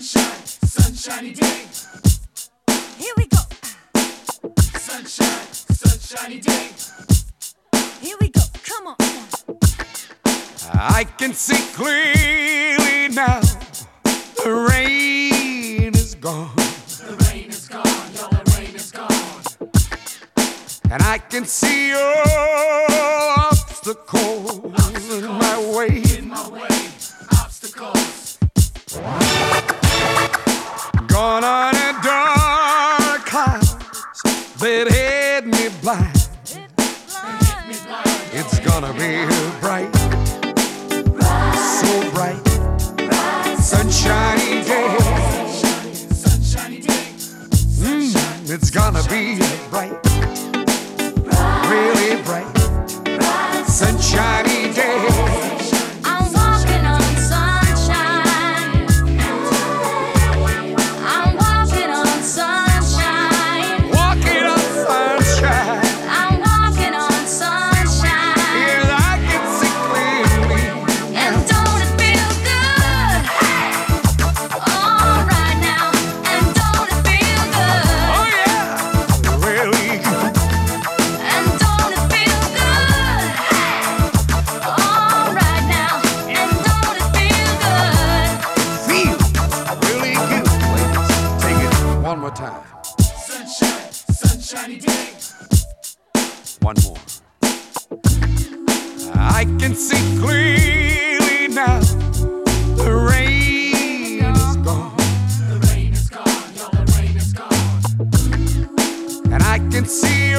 Sunshine, sunshiny day. Here we go. Sunshine, sunshiny day. Here we go. Come on. I can see clearly now. The rain is gone. The rain is gone. No, the rain is gone. And I can see your obstacles. obstacles. honey, dark clouds that hid me blind. It's gonna be bright, bright so bright, sunshiny day. Sunshiny day. Sunshiny day. Mm, it's gonna be bright. time Sunshine, sunshiny day. One more. I can see clearly now. The rain is gone. The rain is gone. The rain is gone. And I can see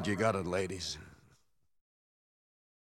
Glad you got it, ladies.